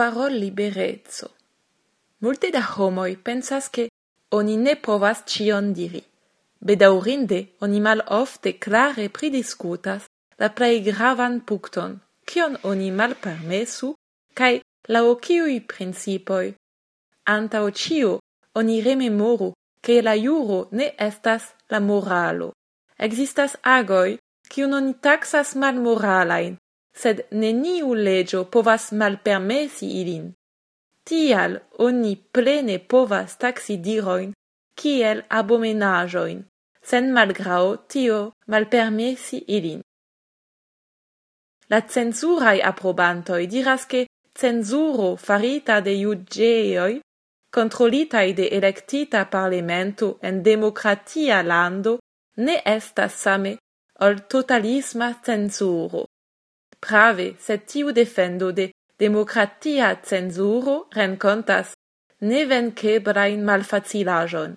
parol liberezzo. Multe da homoi pensas che oni ne povas cion diri. Bedaurinde, oni mal ofte clare pridiscutas la plei gravan pucton, cion oni mal permesu, cae la ociui principoi. Antao cio, oni rememoru che la juro ne estas la moralo. Existas agoi, cion oni taxas mal moralain, sed neniu legio povas malpermesi ilin. Tial oni plene povas taxi diroin kiel abomenajoin, sen malgrao tio malpermesi ilin. La censurai approbantoi diras che censuro farita de iugeoi controlitai de electita parlamento en democratia lando ne estas same ol totalisma censuro. Prave, sed tiu defendo de demokratia cenzuro renkontas nevenkebrajn malfacilajon.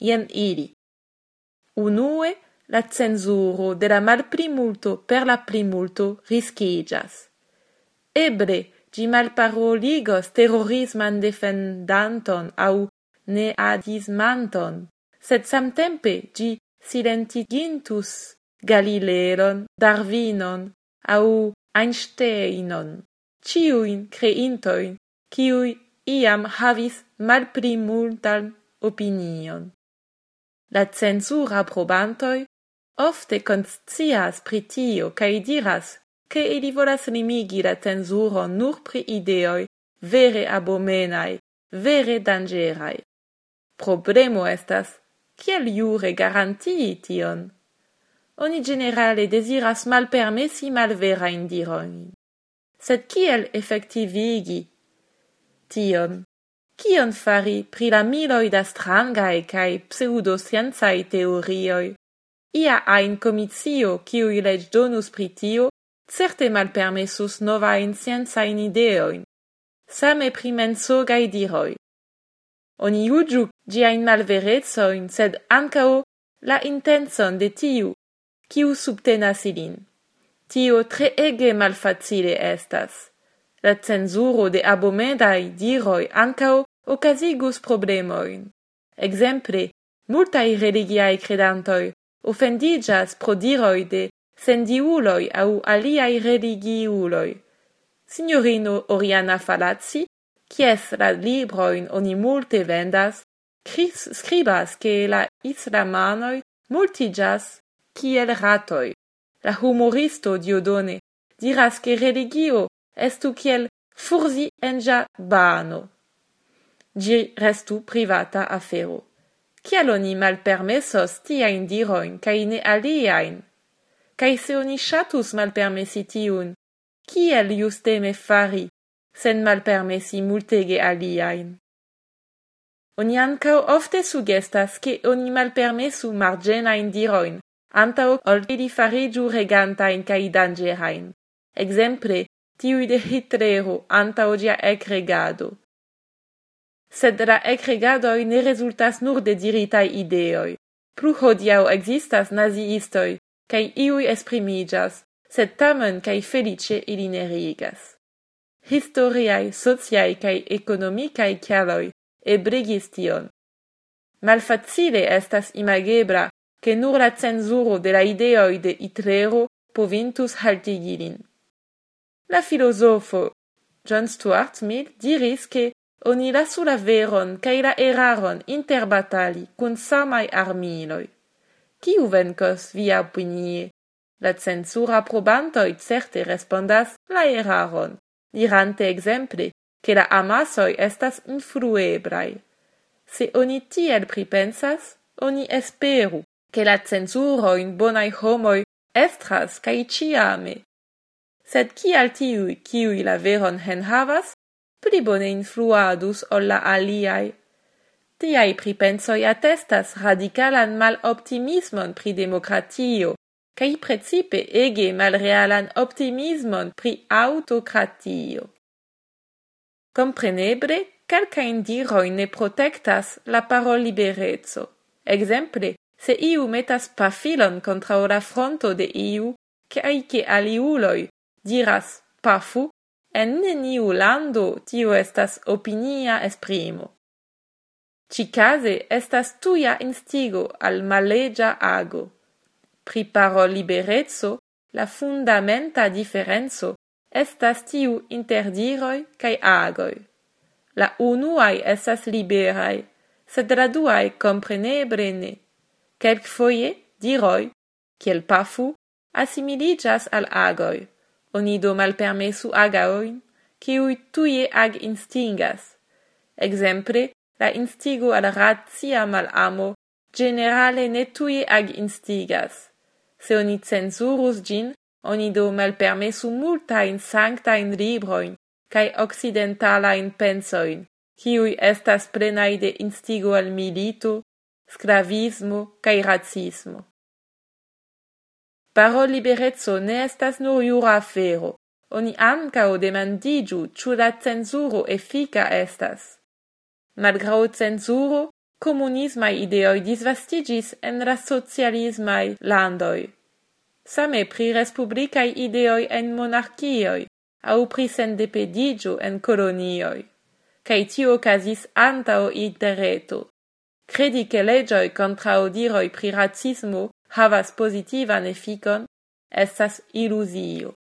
Ien ili. Unue, la censuro de la malprimulto per la primulto riscigas. Ebre, gi malparoligos terrorisman defendanton au neadismanton, sed samtempe gi silentigintus Galileon, Darwinon, au Einsteinon, ciuin creintoin, ciui iam havis malpli multan opinion. La censura probantoi ofte conscias pritio cae diras che ili volas limigi la censuro nur pri ideoi vere abomenai, vere dangerai. Problemo estas, kiel jure garantii tion? oni generale desiras malpermesi malvera dirojn. Sed kiel effectivigi tion? Kion fari pri la miloi da strangae cae pseudoscienzae teorioi? Ia ajn komicio, kiuj leĝdonus pri tio, certe malpermesus scienza in idee. same pri mensogai diroi. Oni juĝu ĝiajn malverezoin, sed ancao la intenson de tiu, kiu subtenas ilin. Tio treege malfacile estas. La censuro de abomedai diroi ancao ocasigus problemoin. Exemple, multai religiae credantoi offendigas pro diroi de sendiuloi au aliai religiuloi. Signorino Oriana Falazzi, quies la libroin oni multe vendas, Chris scribas che la islamanoi multigas kiel ratoi. La humoristo Diodone diras che religio estu kiel furzi enja bano. Gi restu privata afero. Kiel oni malpermesos tiain diroin cae ne aliain? Cae se oni shatus malpermesi tiun, kiel justeme fari, sen malpermesi multege aliain? Oni ancao ofte sugestas che oni malpermesu margenain diroin, antao ol ili farigiu regantain cae dangerain. Exemple, tiui de Hitlero antao gia ecregado. Sed la ecregadoi ne resultas nur de diritai ideoi. Plu hodiau existas naziistoi, cae iui esprimigas, sed tamen cae felice ili ne riigas. Historiae, sociae cae economicae cialoi ebligis tion. Malfacile estas imagebra che nur la censuro de la ideoi de Hitlero povintus haltigilin. La filosofo John Stuart Mill diris che oni lasu la veron cae la eraron interbatali cun samai armiloi. Ciu vencos via opinie? La censura probantoi certe respondas la eraron, dirante exemple che la amasoi estas influebrai. Se oni tiel pripensas, oni esperu che la censuro in bonai homoi estras cae ciame. Sed kial tiui ciui la veron enhavas, pli bone influadus ol la aliai. Tiai pripensoi attestas atestas mal optimismon pri democratio, cae precipe ege malrealan optimismon pri autocratio. Comprenebre, calcain diroi ne protectas la paroliberezo. Exemple, se iu metas pafilon contra la fronto de iu, cae che aliuloi diras pafu, en neniu lando tio estas opinia esprimo. Cicase estas tuia instigo al malegia ago. Pri liberezzo, la fundamenta differenzo estas tiu interdiroi cae agoi. La unuae estas liberai, sed la duae comprenebre ne quelc foie diroi, kiel pafu, asimiliĝas al agoi, Oni do malpermesu agaoin, kiuj tuie ag instingas. Exemple, la instigo al razia mal amo generale ne tuie ag instigas. Se oni censurus gin, oni do malpermesu multain sanctain libroin cae occidentalain pensoin, kiuj estas plenaj de instigo al milito, sclavismo kaj racismo. Parollibereco ne estas nur jura afero, oni ancao demandigiu ĉu la cenzuro efika estas. Malgrau cenzuro, comunismai ideoj disvastigis en la socialismai landoj. Same pri respublikaj ideoj en monarchioi, au pri sendepediĝo en colonioi. kaj tio casis antao interreto credi che legioi contraudiroi pri racismo havas positivan efficon estas illusio.